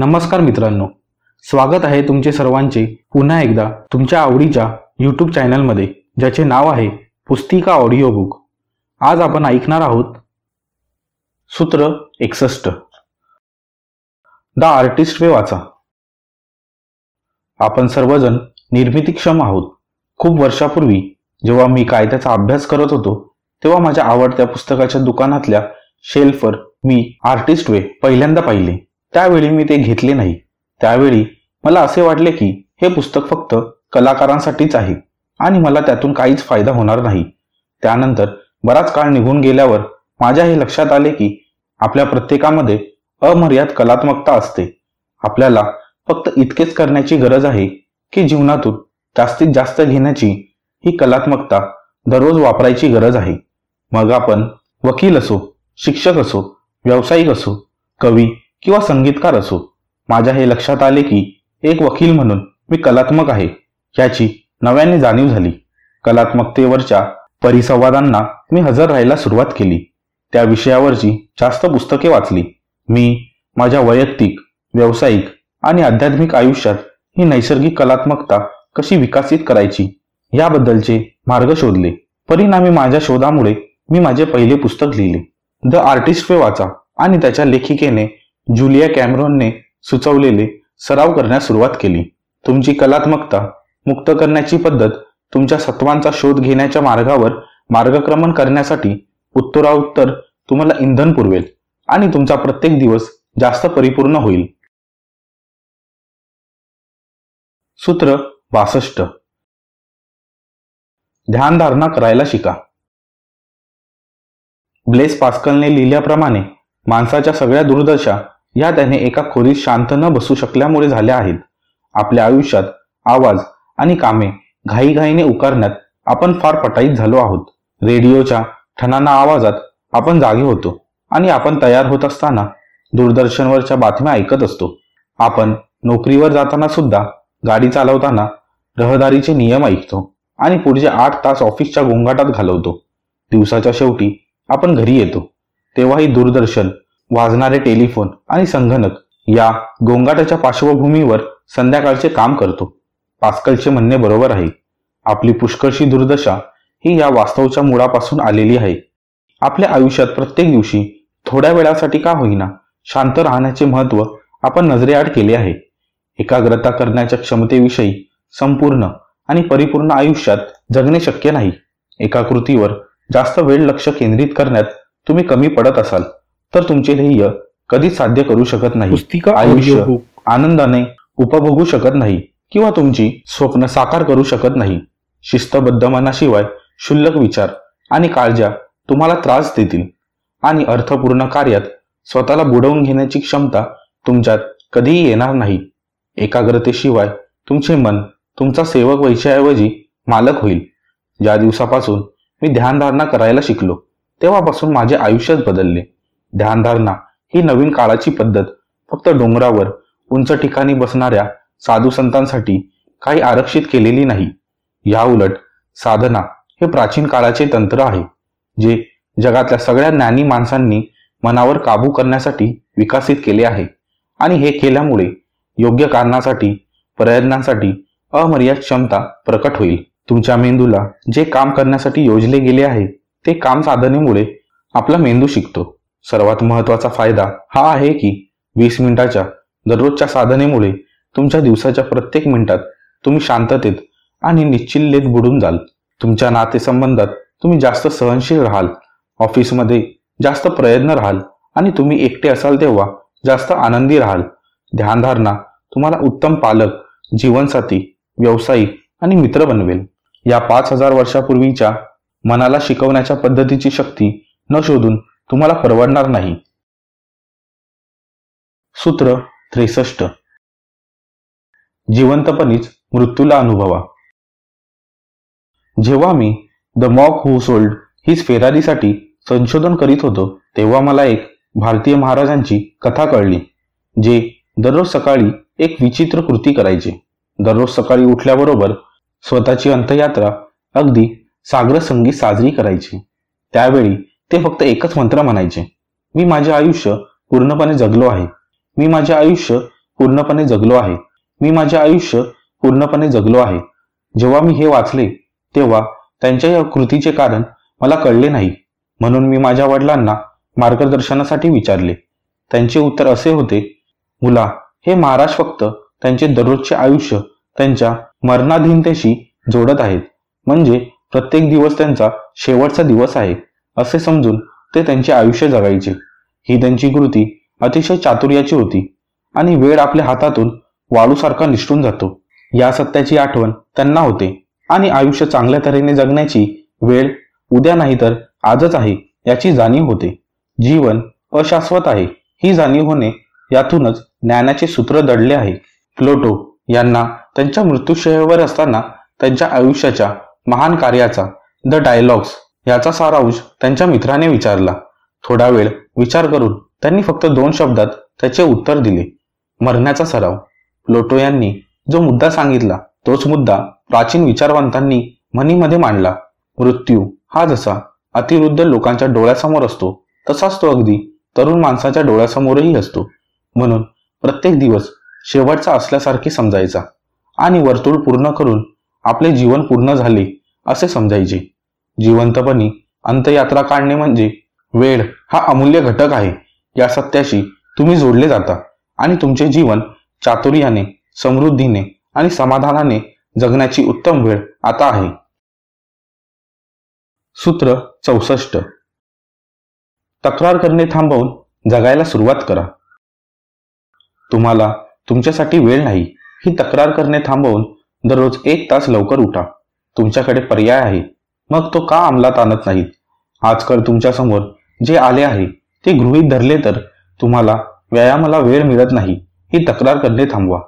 नमस्कार मित्रांनो. स्वागत आहे तुमचे सर्वांचे पुन्हा एकदा तुमच्या आवडीच्या यूट्यूब चॅनलमध्ये ज्याचे नाव आहे पुस्तिका ऑडिओ बुक आज आपण ऐकणार आहोत सूत्र एकसष्ट. द आर्टिस्ट वे वाचा. आपण सर्वजण निर्मितीक्षम आहोत. खूप वर्षापूर्वी जेव्हा मी कायद्याचा अभ्यास करत होतो तेव्हा माझ्या आवडत्या पुस्तकाच्या दुकानातल्या शेल्फवर मी आर्टिस्ट वे पहिल्यांदा पाहिले. त्यावेळी मी ते घेतले नाही. त्यावेळी मला असे वाटले की हे पुस्तक फक्त कलाकारांसाठीच आहे आणि मला त्यातून काहीच फायदा होणार नाही. त्यानंतर बराच काळ निघून गेल्यावर माझ्या हे लक्षात आले की आपल्या प्रत्येकामध्ये अमर्याद कलात्मकता असते. आपल्याला फक्त इतकेच करण्याची गरज आहे की जीवनातून जास्तीत जास्त घेण्याची ही कलात्मकता दररोज वापरायची गरज आहे. मग आपण वकील असो शिक्षक असो व्यावसायिक असो कवी किंवा संगीतकार असो माझ्या हे लक्षात आले की एक वकील म्हणून मी कलात्मक आहे याची नव्याने जाणीव झाली. कलात्मकतेवरच्या परिसंवादांना मी हजर राहायला सुरुवात केली. त्या विषयावरची जास्त पुस्तके वाचली. मी माझ्या वैयक्तिक व्यावसायिक आणि आध्यात्मिक आयुष्यात ही नैसर्गिक कलात्मकता कशी विकसित करायची याबद्दलचे मार्ग शोधले. परिणामी माझ्या शोधामुळे मी माझे पहिले पुस्तक लिहिले. द आर्टिस्ट वे वाचा आणि त्याच्या लेखिकेने जुलिया कॅमरॉनने सुचवलेले सराव करण्यास सुरुवात केली. तुमची कलात्मकता मुक्त करण्याची पद्धत तुमच्या सत्वांचा शोध घेण्याच्या मार्गावर मार्गक्रमण करण्यासाठी उत्तराउत्तर तुम्हाला इंधन पुरवेल आणि तुमचा प्रत्येक दिवस जास्त परिपूर्ण होईल. सूत्र बासष्ट. ध्यानधारणा करायला शिका. ब्लेस पास्कलने लिहिल्याप्रमाणे माणसाच्या सगळ्या दुर्दशा या त्याने एका खोलीत शांत न बसू शकल्यामुळे झाल्या आहेत. आपल्या आयुष्यात आवाज आणि कामे घाईघाईने उकारण्यात आपण फार पटाईत झालो आहोत. रेडिओच्या ठणाना आवाजात आपण जागे होतो आणि आपण तयार होत असताना दूरदर्शनवरच्या बातम्या ऐकत असतो. आपण नोकरीवर जाताना सुद्धा गाडी चालवताना रहदारीचे नियम ऐकतो आणि पुढचे आठ तास ऑफिसच्या गोंगाटात घालवतो. दिवसाच्या शेवटी आपण घरी येतो. तेव्हाही दूरदर्शन वाजणारे टेलिफोन आणि संगणक या गोंगाटाच्या पार्श्वभूमीवर संध्याकाळचे काम करतो. पास्कलचे म्हणणे बरोबर आहे. आपली पुष्कळशी दुर्दशा ही या वास्तवच्या मुळापासून आलेली आहे. आपल्या आयुष्यात प्रत्येक दिवशी थोड्या वेळासाठी का होईना शांत राहण्याचे महत्त्व आपण नजरेआड केले आहे. एकाग्रता करण्याच्या क्षमतेविषयी संपूर्ण आणि परिपूर्ण आयुष्यात जगणे शक्य नाही. एका कृतीवर जास्त वेळ लक्ष केंद्रित करण्यात तुम्ही कमी पडत असाल. तर तुमचे ध्येय कधीच साध्य करू शकत नाही. पुस्तिका आयुष्य. आनंदाने उपभोगू शकत नाही किंवा तुमची स्वप्न साकार करू शकत नाही. शिस्तबद्ध मनाशिवाय क्षुल्लक विचार आणि काळज्या तुम्हाला त्रास देतील आणि अर्थपूर्ण कार्यात स्वतःला बुडवून घेण्याची क्षमता तुमच्यात कधीही येणार नाही. एकाग्रतेशिवाय तुमचे मन तुमचा सेवक व्हायच्याऐवजी मालक होईल. ज्या दिवसापासून मी ध्यानधारणा करायला शिकलो तेव्हापासून माझे आयुष्यच बदलले. ध्यानधारणा ही नवीन काळाची पद्धत. फक्त डोंगरावर उंच ठिकाणी बसणाऱ्या साधू संतांसाठी काही आरक्षित केलेली नाही. या उलट साधना हे प्राचीन काळाचे तंत्र आहे जे जगातल्या सगळ्या ज्ञानी माणसांनी मनावर काबू करण्यासाठी विकसित केले आहे आणि हे केल्यामुळे योग्य कारणासाठी प्रयत्नांसाठी अमर्याद क्षमता प्रकट होईल. तुमच्या मेंदूला जे काम करण्यासाठी योजले गेले आहे ते काम साधनेमुळे आपला मेंदू शिकतो. सर्वात महत्त्वाचा फायदा हा आहे की वीस मिनिटाच्या दररोजच्या साधनेमुळे तुमच्या दिवसाच्या प्रत्येक मिनिटात तुम्ही शांततेत आणि निश्चिल्लेत बुडून जाल. तुमच्या नातेसंबंधात तुम्ही जास्त सहनशील राहाल. ऑफिसमध्ये जास्त प्रयत्न राहाल आणि तुम्ही एकटे असाल तेव्हा जास्त आनंदी राहाल. ध्यानधारणा तुम्हाला उत्तम पालक जीवनसाथी व्यावसायिक आणि मित्र बनवेल. या पाच हजार वर्षापूर्वीच्या मनाला शिकवण्याच्या पद्धतीची शक्ती न शोधून तुम्हाला परवडणार नाही. सूत्र त्रेसष्ट. जिवंतपणीच मृत्यूला अनुभवा. जेव्हा मी the monk who sold his फेरारीसाठी संशोधन करीत होतो तेव्हा मला एक भारतीय महाराजांची कथा कळली जे दररोज सकाळी एक विचित्र कृती करायचे. दररोज सकाळी उठल्याबरोबर स्वतःची अंत्ययात्रा अगदी सागर संगीत साजरी करायची. त्यावेळी ते फक्त एकच मंत्र म्हणायचे. मी माझे आयुष्य पूर्णपणे जगलो आहे. मी माझे आयुष्य पूर्णपणे जगलो आहे. मी माझे आयुष्य पूर्णपणे जगलो आहे. जेव्हा मी हे वाचले तेव्हा त्यांच्या या कृतीचे कारण मला कळले नाही. म्हणून मी माझ्या वडिलांना मार्गदर्शनासाठी विचारले. त्यांचे उत्तर असे होते मुला हे महाराज फक्त त्यांचे दररोजचे आयुष्य त्यांच्या मरणाधीनतेशी जोडत आहेत. म्हणजे प्रत्येक दिवस त्यांचा शेवटचा दिवस आहे. असे समजून ते त्यांचे आयुष्य जगायचे. ही त्यांची कृती अतिशय चातुर्याची होती आणि वेळ आपल्या हातातून वाळूसारखा निष्ठून जातो. या सत्याची आठवण त्यांना होते आणि आयुष्य चांगल्या तऱ्हेने जगण्याची वेळ उद्या नाही तर आजच आहे याची जाणीव होते. जीवन अशाश्वत आहे. ही जाणीव होणे यातूनच ज्ञानाचे सूत्र दडले आहे. प्लोटो यांना त्यांच्या मृत्यूशयावर असताना त्यांच्या आयुष्याच्या महान कार्याचा द डायलॉग्स याचा सारांश त्यांच्या मित्राने विचारला. थोडा वेळ विचार करून त्यांनी फक्त दोन शब्दात त्याचे उत्तर दिले. मरण्याचा सराव. लोटो यांनी जो मुद्दा सांगितला तोच मुद्दा प्राचीन विचारवंतांनी म्हणीमध्ये मांडला. मृत्यू हा जसा अतिवृद्ध लोकांच्या डोळ्यासमोर असतो तसाच तो अगदी तरुण माणसाच्या डोळ्यासमोरही असतो. म्हणून प्रत्येक दिवस शेवटचा असल्यासारखे समजायचा आणि वर्तुळ पूर्ण करून आपले जीवन पूर्ण झाले असे समजायचे. जिवंतपणी अंतयात्रा काढणे म्हणजे वेळ हा अमूल्य घटक आहे. या सत्याशी तुम्ही जोडले जाता आणि तुमचे जीवन चातुर्याने समृद्धीने आणि समाधानाने जगण्याची उत्तम वेळ आता आहे. सूत्र चौसष्ट. तक्रार करणे थांबवून जगायला सुरुवात करा. तुम्हाला तुमच्यासाठी वेळ नाही. ही तक्रार करणे थांबवून दररोज एक तास लवकर उठा. तुमच्याकडे पर्याय आहे. मग तो का अंमलात आणत नाहीत? आजकाल तुमच्यासमोर जे आले आहे ते गृहीत धरले तर तुम्हाला व्यायामाला वेळ मिळत नाही. ही तक्रार करणे थांबवा.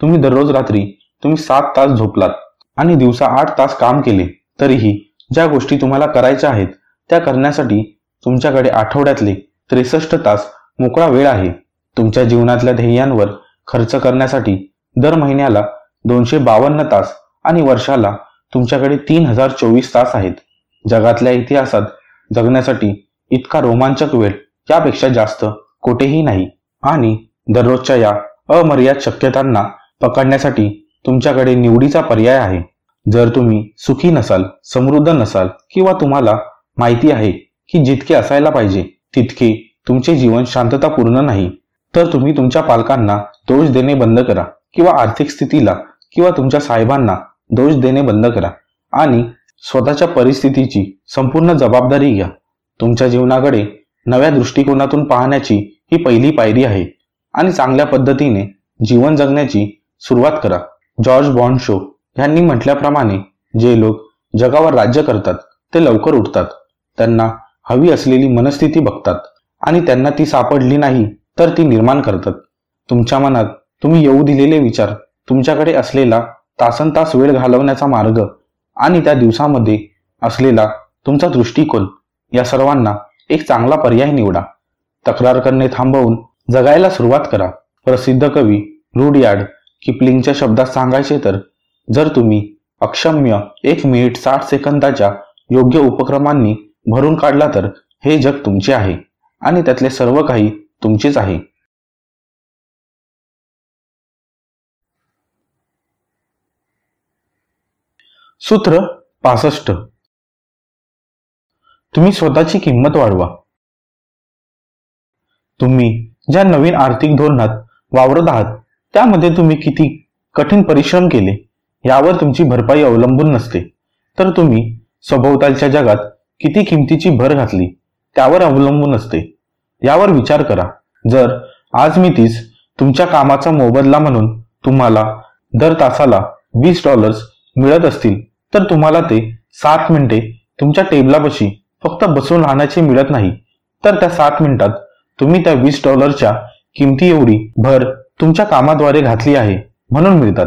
तुम्ही दररोज रात्री तुम्ही सात तास झोपलात आणि दिवसा आठ तास काम केले तरीही ज्या गोष्टी तुम्हाला करायच्या आहेत त्या करण्यासाठी तुमच्याकडे आठवड्यातले त्रेसष्ट तास मोकळा वेळ आहे. तुमच्या जीवनातल्या ध्येयांवर खर्च करण्यासाठी दर महिन्याला दोनशे बावन्न तास आणि वर्षाला तुमच्याकडे तीन हजार चोवीस तास आहेत. जगातल्या इतिहासात जगण्यासाठी इतका रोमांचक वेळ यापेक्षा जास्त कोठेही नाही. आणि दररोजच्या या अमर्याद शक्यतांना पकडण्यासाठी तुमच्याकडे निवडीचा पर्याय आहे. जर तुम्ही सुखी नसाल समृद्ध नसाल किंवा तुम्हाला माहिती आहे की जितके असायला पाहिजे तितके तुमचे जीवन शांततापूर्ण नाही तर तुम्ही तुमच्या पालकांना दोष देणे बंद करा किंवा आर्थिक स्थितीला किंवा तुमच्या साहेबांना दोष देणे बंद करा. आणि स्वतःच्या परिस्थितीची संपूर्ण जबाबदारी घ्या. तुमच्या जीवनाकडे नव्या दृष्टिकोनातून पाहण्याची ही पहिली पायरी आहे. आणि चांगल्या पद्धतीने जीवन जगण्याची सुरुवात करा. जॉर्ज बॉन्ड शो यांनी म्हटल्याप्रमाणे जे लोक जगावर राज्य करतात ते लवकर उठतात. त्यांना हवी असलेली मनस्थिती बघतात. आणि त्यांना ती सापडली नाही तर ती निर्माण करतात. तुमच्या मनात तुम्ही येऊ दिलेले विचार तुमच्याकडे असलेला तासन तास वेळ घालवण्याचा मार्ग आणि त्या दिवसामध्ये असलेला तुमचा दृष्टिकोन या सर्वांना एक चांगला पर्याय निवडा. तक्रार करणे थांबवून जगायला सुरुवात करा. प्रसिद्ध कवी रुडयार्ड किपलिंगच्या शब्दात सांगायचे तर जर तुम्ही अक्षम्य एक मिनिट साठ सेकंदाच्या योग्य उपक्रमांनी भरून काढला तर हे जग तुमचे आहे आणि त्यातले सर्व काही तुमचेच आहे. सूत्र पासष्ट. तुम्ही स्वतःची किंमत वाढवा. तुम्ही ज्या नवीन आर्थिक धोरणात वावरत आहात त्यामध्ये तुम्ही किती कठीण परिश्रम केले यावर तुमची भरपाई अवलंबून नसते. तर तुम्ही सभोवतालच्या जगात किती किमतीची भर घातली त्यावर अवलंबून असते. यावर विचार करा. जर आज मी तीच तुमच्या कामाचा मोबदला म्हणून तुम्हाला दर तासाला वीस डॉलर्स मिळत असतील तर तुम्हाला ते सात मिनिटे तुमच्या टेबलापाशी फक्त बसून राहण्याचे मिळत नाही. तर त्या सात मिनिटात तुम्ही त्या वीस डॉलरच्या किमती एवढी भर तुमच्या कामाद्वारे घातली आहे म्हणून मिळतात.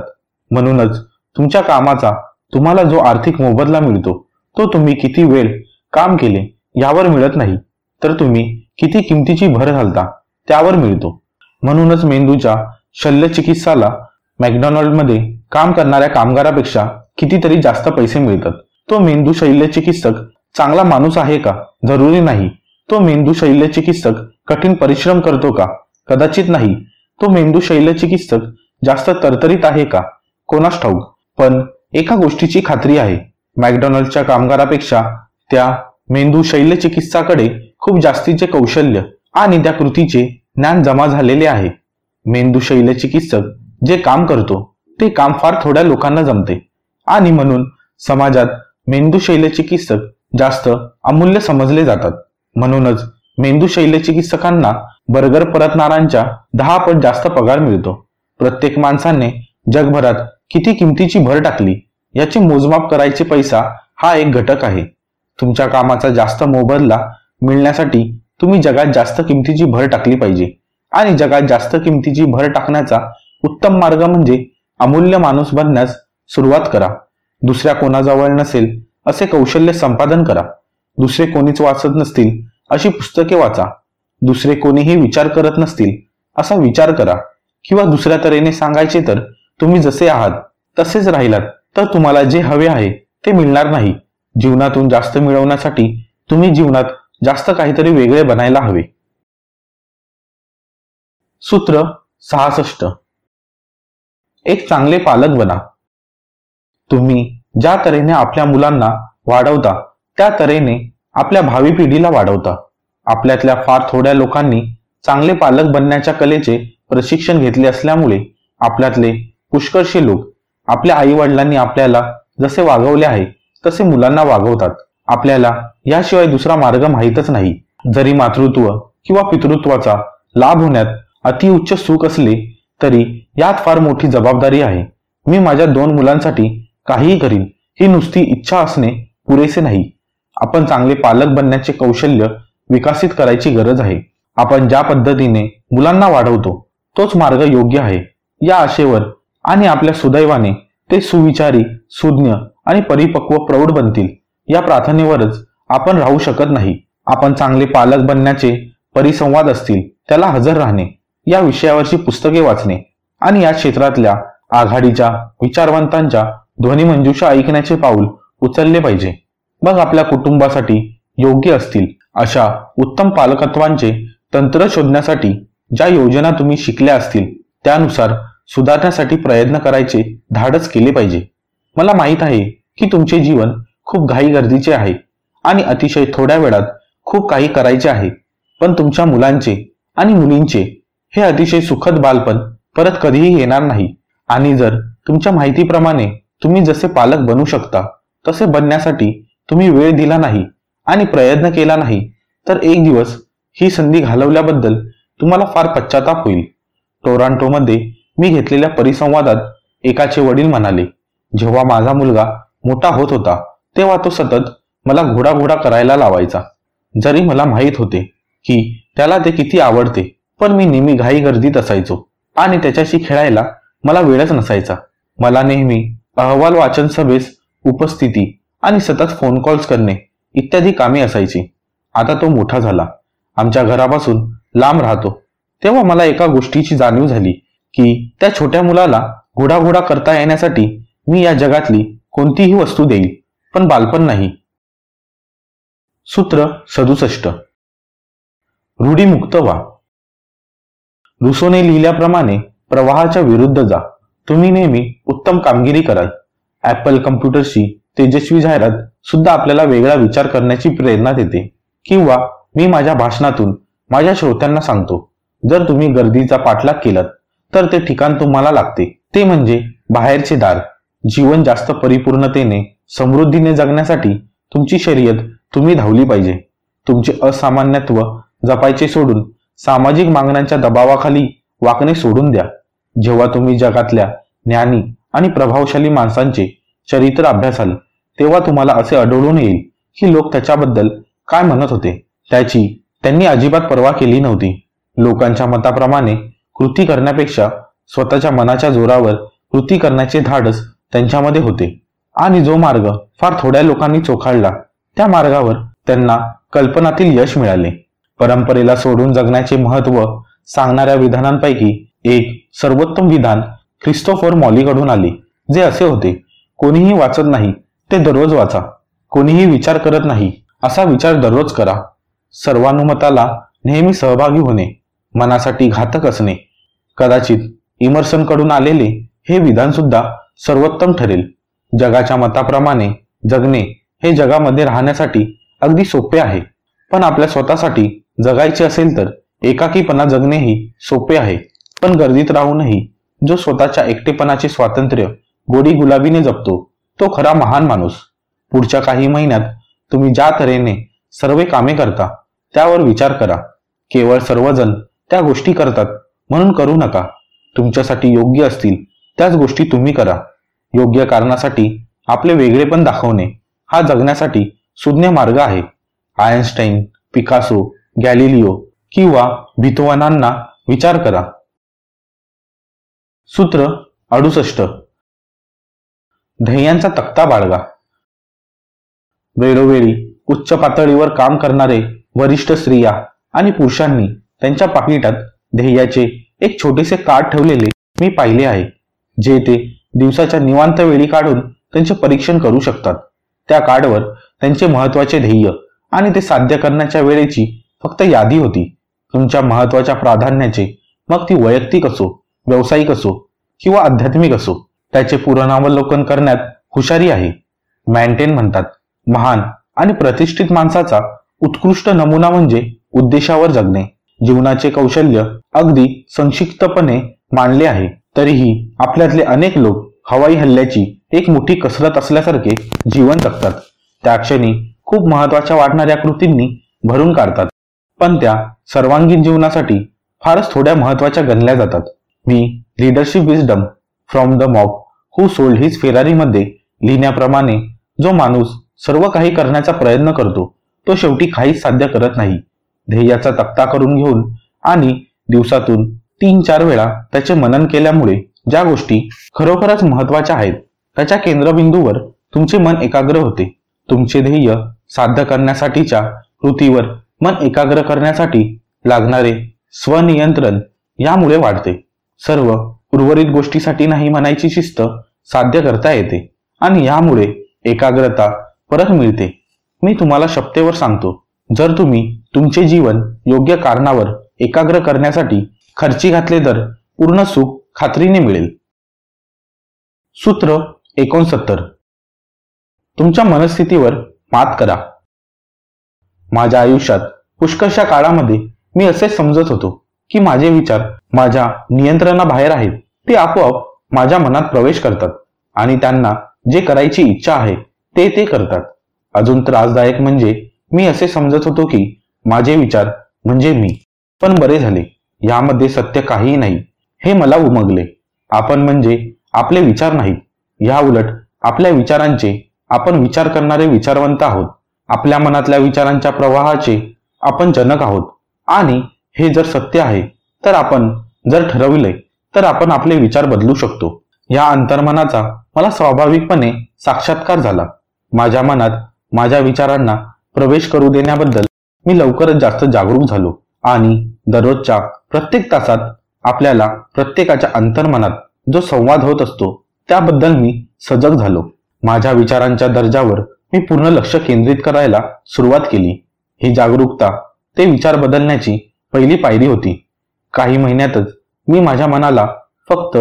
म्हणूनच तुमच्या कामाचा तुम्हाला जो आर्थिक मोबदला मिळतो तो तुम्ही किती वेळ काम केले यावर मिळत नाही. तर तुम्ही किती किमतीची भर घालता त्यावर मिळतो. म्हणूनच मेंदूच्या शल्यचिकित्साला मॅकडॉनल्डमध्ये काम करणाऱ्या कामगारापेक्षा कितीतरी जास्त पैसे मिळतात. तो मेंदू शल्यचिकित्सक चांगला माणूस आहे का? जरुरी नाही. तो मेंदू शल्यचिकित्सक कठीण परिश्रम करतो का? कदाचित नाही. तो मेंदू शैलचिकित्सक जास्त तरतरीत आहे का? कोणास ठाऊक. पण एका गोष्टीची खात्री आहे. मॅकडॉनल्डच्या कामगारापेक्षा त्या मेंदू शैल्यचिकित्साकडे खूप जास्तीचे कौशल्य आणि त्या कृतीचे ज्ञान जमा झालेले आहे. मेंदू शैल्यचिकित्सक जे काम करतो ते काम फार थोड्या लोकांना जमते. आणि म्हणून समाजात मेंदू शैल्यचिकित्सक जास्त अमूल्य समजले जातात. म्हणूनच मेंदू शैल्यचिकित्सकांना बर्गर परतणाऱ्यांच्या दहा पट जास्त पगार मिळतो. प्रत्येक माणसाने जगभरात किती किमतीची भर टाकली याचे मोजमाप करायचे पैसा हा एक घटक आहे. तुमच्या कामाचा जास्त मोबदला मिळण्यासाठी तुम्ही जगात जास्त किमतीची भर टाकली पाहिजे. आणि जगात जास्त किमतीची भर टाकण्याचा उत्तम मार्ग म्हणजे अमूल्य माणूस बनण्यास सुरुवात करा. दुसऱ्या कोणाजवळ नसेल असे कौशल्य संपादन करा. दुसरे कोणीच वाचत नसतील अशी पुस्तके वाचा. दुसरे कोणीही विचार करत नसतील असा विचार करा. किंवा दुसऱ्या तऱ्हेने सांगायचे तर तुम्ही जसे आहात तसेच राहिलात तर तुम्हाला जे हवे आहे ते मिळणार नाही. जीवनातून जास्त मिळवण्यासाठी तुम्ही जीवनात जास्त काहीतरी वेगळे बनायला हवे. सूत्र सहासष्ट. एक चांगले पालक बना. तुम्ही ज्या तऱ्हेने आपल्या मुलांना वाढवता त्या तऱ्हेने आपल्या भावी पिढीला वाढवता. आपल्यातल्या फार थोड्या लोकांनी चांगले पालक बनण्याच्या कलेचे प्रशिक्षण घेतले असल्यामुळे आपल्यातले पुष्कळशे लोक आपल्या आई वडिलांनी आपल्याला जसे वागवले आहे तसे मुलांना वागवतात. आपल्याला याशिवाय दुसरा मार्ग माहीतच नाही. जरी मातृत्व किंवा पितृत्वाचा लाभ होण्यात अतिउच्च सुख असले तरी यात फार मोठी जबाबदारी आहे. मी माझ्या दोन मुलांसाठी काहीही करीन ही नुसती इच्छा असणे पुरेसे नाही. आपण चांगले पालक बनण्याचे कौशल्य विकसित करायची गरज आहे. आपण ज्या पद्धतीने मुलांना वाढवतो तोच मार्ग योग्य आहे. या आशेवर आणि आपल्या सुदैवाने ते सुविचारी सुज्ञ आणि परिपक्व प्रौढ बनतील. या प्रार्थनेवरच आपण राहू शकत नाही. आपण चांगले पालक बनण्याचे परिसंवाद असतील त्याला हजर राहणे या विषयावरची पुस्तके वाचणे आणि या क्षेत्रातल्या आघाडीच्या विचारवंतांच्या ध्वनिमंजुषा ऐकण्याचे पाऊल उचलले पाहिजे. मग आपल्या कुटुंबासाठी योग्य असतील अशा उत्तम पालकत्वांचे तंत्र शोधण्यासाठी ज्या योजना तुम्ही शिकल्या असतील त्यानुसार सुधारण्यासाठी प्रयत्न करायचे धाडस केले पाहिजे. मला माहीत आहे की तुमचे जीवन खूप घाई गर्दीचे आहे आणि अतिशय थोड्या वेळात खूप काही करायचे आहे पण तुमच्या मुलांचे आणि मुलींचे हे अतिशय सुखद बालपण परत कधीही येणार नाही. आणि जर तुमच्या माहितीप्रमाणे तुम्ही जसे पालक बनू शकता तसे बनण्यासाठी तुम्ही वेळ दिला नाही आणि प्रयत्न केला नाही तर एक दिवस ही संधी घालवल्याबद्दल तुम्हाला फार पश्चाताप होईल. टोरांटोमध्ये मी घेतलेल्या परिसंवादात एकाचे वडील म्हणाले जेव्हा माझा मुलगा मोठा होत होता तेव्हा तो सतत मला घोडा घोडा करायला लावायचा. जरी मला माहीत होते की त्याला ते किती आवडते पण मी नेहमी घाई गर्दीत असायचो आणि त्याच्याशी खेळायला मला वेळच नसायचा. मला नेहमी अहवाल वाचन सभेस उपस्थिती आणि सतत फोन कॉल्स करणे इत्यादी कामे असायची. आता तो मोठा झाला. आमच्या घरापासून लांब राहतो. तेव्हा मला एका गोष्टीची जाणीव झाली की त्या छोट्या मुलाला घोडाघोडा करता येण्यासाठी मी या जगातली कोणतीही वस्तू देईल पण बालपण नाही. सूत्र सदुसष्ट. रूढीमुक्त व्हा. रुसोने लिहिल्याप्रमाणे प्रवाहाच्या विरुद्ध जा. तुम्ही नेहमी उत्तम कामगिरी कराल. ऍपल कम्प्युटरची तेजस्वी जाहिरात सुद्धा आपल्याला वेगळा विचार करण्याची प्रेरणा देते. किंवा मी माझ्या भाषणातून माझ्या श्रोत्यांना सांगतो जर तुम्ही गर्दीचा पाठलाग केलात तर ते ठिकाण तुम्हाला लागते. ते म्हणजे बाहेरचे दार. जीवन जास्त परिपूर्णतेने समृद्धीने जगण्यासाठी तुमची शर्यत तुम्ही धावली पाहिजे. तुमचे असामान्यत्व जपायचे सोडून सामाजिक मागण्यांच्या दबावाखाली वाकणे सोडून द्या. जेव्हा तुम्ही जगातल्या ज्ञानी आणि प्रभावशाली माणसांचे चरित्र अभ्यासाल तेव्हा तुम्हाला असे आढळून येईल की लोक त्याच्याबद्दल काय म्हणत होते. त्याची त्यांनी अजिबात पर्वा केली नव्हती. लोकांच्या मताप्रमाणे कृती करण्यापेक्षा स्वतःच्या मनाच्या जोरावर कृती करण्याचे धाडस त्यांच्यामध्ये होते. आणि जो मार्ग फार थोड्या लोकांनी चोखाळला त्या मार्गावर त्यांना कल्पनातील यश मिळाले. परंपरेला सोडून जगण्याचे महत्त्व सांगणाऱ्या विधानांपैकी एक सर्वोत्तम विधान. ख्रिस्तोफर मॉलीकडून आले. जे असे होते कोणीही वाचत नाही ते दररोज वाचा. कोणीही विचार करत नाही असा विचार दररोज करा. सर्वानुमताला नेहमी सहभागी होणे मनासाठी घातक असणे. कदाचित इमर्सनकडून आलेले हे विधान सुद्धा सर्वोत्तम ठरेल. जगाच्या मताप्रमाणे जगणे हे जगामध्ये राहण्यासाठी अगदी सोपे आहे. पण आपल्या स्वतःसाठी जगायचे असेल तर एकाकीपणा जगणेही सोपे आहे. पण गर्दीत राहूनही जो स्वतःच्या एकटेपणाचे स्वातंत्र्य गोडी गुलाबीने जपतो तो खरा महान माणूस. पुढच्या काही महिन्यात तुम्ही ज्या तऱ्हेने सर्व कामे करता त्यावर विचार करा. केवळ सर्वजण त्या गोष्टी करतात म्हणून करू नका. तुमच्यासाठी योग्य असतील त्याच गोष्टी तुम्ही करा. योग्य कारणासाठी आपले वेगळेपण दाखवणे हा जगण्यासाठी सुज्ञ मार्ग आहे. आयन्स्टाईन पिकासो गॅलिलिओ किंवा भितवनांना विचार करा. सूत्र अडुसष्ट. ध्येयांचा तक्ता बाळगा. वेळोवेळी उच्च पातळीवर काम करणारे वरिष्ठ स्त्रिया आणि पुरुषांनी त्यांच्या पाकिटात ध्येयाचे एक छोटेसे कार्ड ठेवलेले मी पाहिले आहे जे ते दिवसाच्या निवांत वेळी काढून त्यांचे परीक्षण करू शकतात. त्या कार्डवर त्यांचे महत्त्वाचे ध्येय आणि ते साध्य करण्याच्या वेळेची फक्त यादी होती. तुमच्या महत्त्वाच्या प्राधान्याचे मग ती वैयक्तिक असो. व्यावसायिक असो किंवा आध्यात्मिक असो त्याचे पुराणावलोकन करण्यात हुशारी आहे. मॅन्टेन म्हणतात महान आणि प्रतिष्ठित माणसाचा उत्कृष्ट नमुना म्हणजे उद्देशावर जगणे. जीवनाचे कौशल्य अगदी संक्षिप्तपणे मांडले आहे. तरीही आपल्यातले अनेक लोक हवाई हल्ल्याची एक मोठी कसरत असल्यासारखे जीवन जगतात. त्या क्षणी खूप महत्त्वाच्या वाटणाऱ्या कृतींनी भरून काढतात. पण त्या सर्वांगीण जीवनासाठी फारच थोड्या महत्त्वाच्या गणल्या जातात. मी leadership wisdom from the monk who sold his फेरारीमध्ये लिहिण्याप्रमाणे जो माणूस सर्व काही करण्याचा प्रयत्न करतो तो शेवटी काहीच साध्य करत नाही. ध्येयाचा तक्ता करून घेऊन आणि दिवसातून तीन चार वेळा त्याचे मनन केल्यामुळे ज्या गोष्टी खरोखरच महत्त्वाच्या आहेत त्याच्या केंद्रबिंदूवर तुमचे मन एकाग्र होते. तुमचे ध्येय साध्य करण्यासाठीच्या कृतीवर मन एकाग्र करण्यासाठी लागणारे स्वनियंत्रण यामुळे वाढते. सर्व उर्वरित गोष्टीसाठी नाही म्हणायची शिस्त साध्य करता येते आणि यामुळे एकाग्रता परत मिळते. मी तुम्हाला शपथेवर सांगतो जर तुम्ही तुमचे जीवन योग्य कारणावर एकाग्र करण्यासाठी खर्ची घातले तर पूर्ण सुख खात्रीने मिळेल. सूत्र एकोणसत्तर. तुमच्या मनस्थितीवर मात करा. माझ्या आयुष्यात पुष्कळशा काळामध्ये मी असे समजत होतो की माझे विचार माझ्या नियंत्रणाबाहेर आहेत ते आपोआप माझ्या मनात प्रवेश करतात आणि त्यांना जे करायची इच्छा आहे ते ते करतात. अजून त्रासदायक म्हणजे मी असे समजत होतो की माझे विचार म्हणजे मी. पण बरे झाले. यामध्ये सत्य काहीही नाही. हे मला उमगले. आपण म्हणजे आपले विचार नाहीत या उलट आपल्या विचारांचे आपण विचार करणारे विचारवंत आहोत. आपल्या मनातल्या विचारांच्या प्रवाहाचे आपण जनक आहोत. आणि हे जर सत्य आहे तर आपण जर ठरविले तर आपण आपले विचार बदलू शकतो. या अंतर्मनाचा मला स्वाभाविकपणे साक्षात्कार झाला. माझ्या मनात माझ्या विचारांना प्रवेश करू देण्याबद्दल मी लवकरच जास्त जागरूक झालो आणि दररोजच्या प्रत्येक तासात आपल्याला प्रत्येकाच्या अंतर्मनात जो संवाद होत असतो त्याबद्दल मी सजग झालो. माझ्या विचारांच्या दर्जावर मी पूर्ण लक्ष केंद्रित करायला सुरुवात केली. ही जागरूकता ते विचार बदलण्याची पहिली पायरी होती. काही महिन्यातच मी माझ्या मनाला फक्त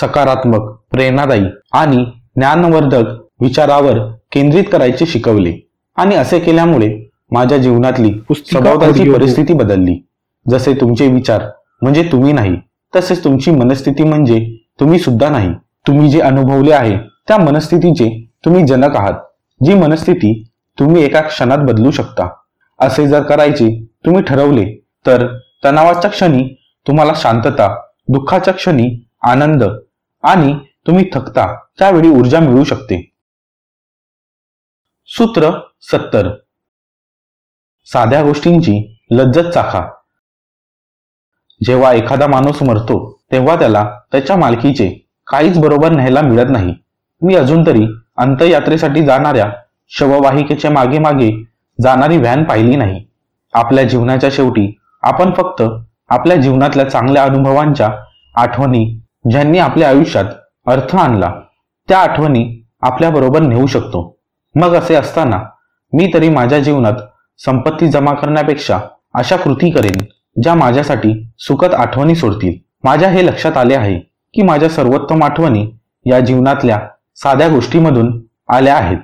सकारात्मक प्रेरणादायी आणि ज्ञानवर्धक विचारावर केंद्रित करायचे शिकवले आणि असे केल्यामुळे माझ्या जीवनातली स्वभावाची परिस्थिती बदलली. जसे तुमचे विचार म्हणजे तुम्ही नाही तसेच तुमची मनस्थिती म्हणजे तुम्ही सुद्धा नाही. तुम्ही जे अनुभवले आहे त्या मनस्थितीचे तुम्ही जनक आहात. जी मनस्थिती तुम्ही एका क्षणात बदलू शकता. असे जर करायचे तुम्ही ठरवले तर तणावाच्या क्षणी तुम्हाला शांतता दुःखाच्या क्षणी आनंद आणि तुम्ही थकता त्यावेळी ऊर्जा मिळू शकते. सूत्र सत्तर. साध्या गोष्टींची लज्जत चाखा. जेव्हा एखादा माणूस मरतो तेव्हा त्याला त्याच्या मालकीचे काहीच बरोबर न्यायला मिळत नाही. मी अजून तरी अंत्ययात्रेसाठी जाणाऱ्या शववाहिकेच्या मागे मागे जाणारी व्हॅन पाहिली नाही. आपल्या जीवनाच्या शेवटी आपण फक्त आपल्या जीवनातल्या चांगल्या अनुभवांच्या आठवणी ज्यांनी आपल्या आयुष्यात अर्थ आणला त्या आठवणी आपल्याबरोबर नेऊ शकतो. मग असे असताना मी तरी माझ्या जीवनात संपत्ती जमा करण्यापेक्षा अशा कृती करेन ज्या माझ्यासाठी सुखद आठवणी सोडतील. माझ्या हे लक्षात आले आहे की माझ्या सर्वोत्तम आठवणी या जीवनातल्या साध्या गोष्टीमधून आल्या आहेत.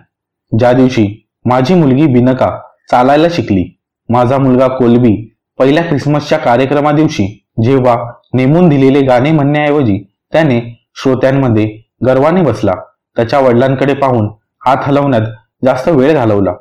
ज्या दिवशी माझी मुलगी बिनका चालायला शिकली माझा मुलगा कोलबी पहिल्या ख्रिसमसच्या कार्यक्रमा दिवशी जेव्हा नेमून दिलेले गाणे म्हणण्याऐवजी त्याने श्रोत्यांमध्ये गर्वाने बसला त्याच्या वडिलांकडे पाहून हात हलवण्यात जास्त वेळ घालवला.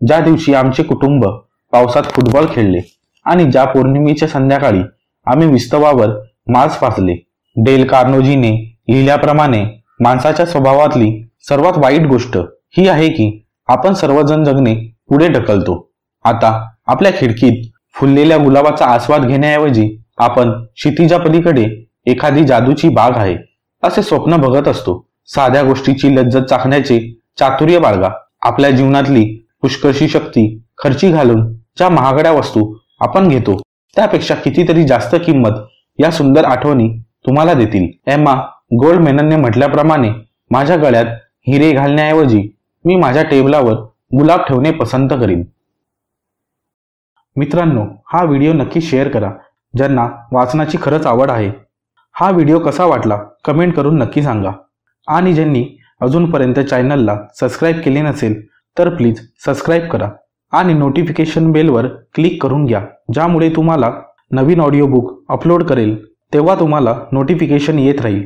ज्या दिवशी आमचे कुटुंब पावसात फुटबॉल खेळले आणि ज्या पौर्णिमेच्या संध्याकाळी आम्ही विस्तवावर मांस पाचले डेल कार्नोजीने लिहिल्याप्रमाणे माणसाच्या स्वभावातली सर्वात वाईट गोष्ट ही आहे की आपण सर्वजण जगणे पुढे ढकलतो. आता आपल्या खिडकीत फुललेल्या गुलाबाचा आस्वाद घेण्याऐवजी आपण क्षितिजा पलीकडे एखादी जादूची बाग आहे असे स्वप्न बघत असतो. साध्या गोष्टीची लज्जत चाखण्याचे चातुर्य बाळगा. आपल्या जीवनातली पुष्कळशी शक्ती खर्ची घालून ज्या महागड्या वस्तू आपण घेतो त्यापेक्षा कितीतरी जास्त किंमत या सुंदर आठवणी तुम्हाला देतील. एम्मा गोल्ड मेननने म्हटल्याप्रमाणे माझ्या गळ्यात हिरे घालण्याऐवजी मी माझ्या टेबलावर गुलाब ठेवणे पसंत करीन. मित्रांनो हा व्हिडिओ नक्की शेअर करा ज्यांना वाचनाची खरंच आवड आहे. हा व्हिडिओ कसा वाटला कमेंट करून नक्की सांगा. आणि ज्यांनी अजूनपर्यंत चॅनलला सबस्क्राईब केले नसेल तर प्लीज सबस्क्राईब करा आणि नोटिफिकेशन बेलवर क्लिक करून घ्या ज्यामुळे तुम्हाला नवीन ऑडिओ बुक अपलोड करेल तेव्हा तुम्हाला नोटिफिकेशन येत राहील.